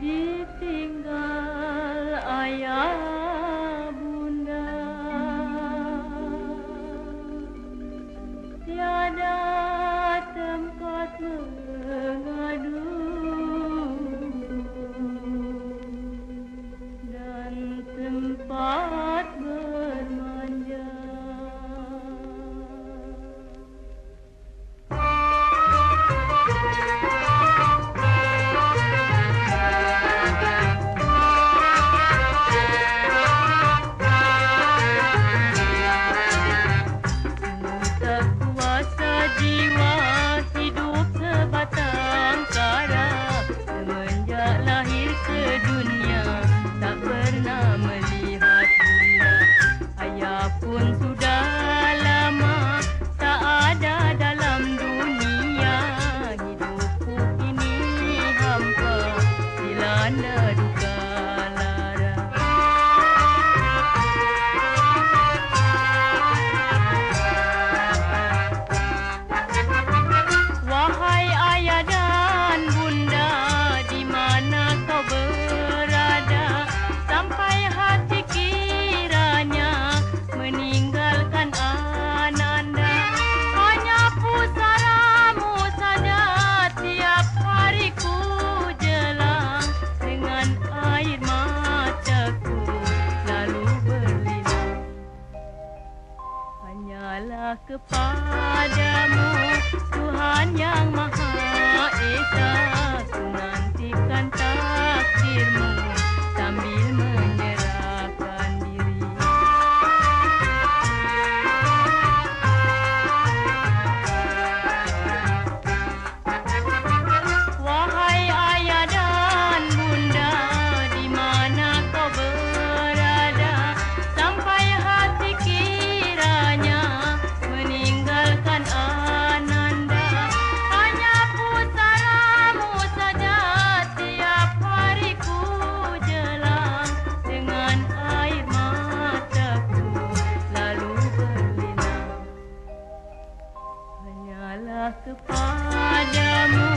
ditinggal ayah wonder तक पा जा। padamu